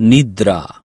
نيدرا